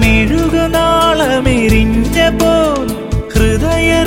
മെഴുകുനാളമെരിഞ്ഞ പോൽ ഹൃദയരാഗമൊഴിഞ്ഞു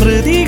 perdido.